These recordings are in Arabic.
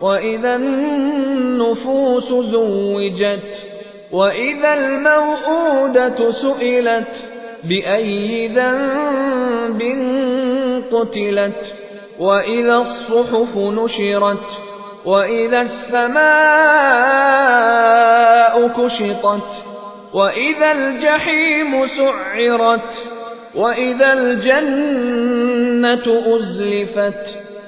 وإذا النفوس زوجت وإذا الموءودة سئلت بأي ذنب قتلت وإذا الصحف نشرت وإذا السماء كشطت وإذا الجحيم سعرت وإذا الجنة أزلفت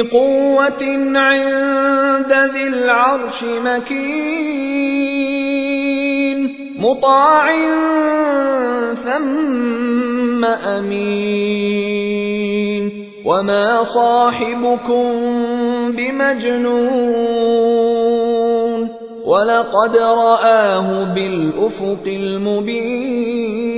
قوة عند ذي العرش مكين مطاع ثم أمين. وما صاحبكم بمجنون ولقد رآه بالأفق المبين.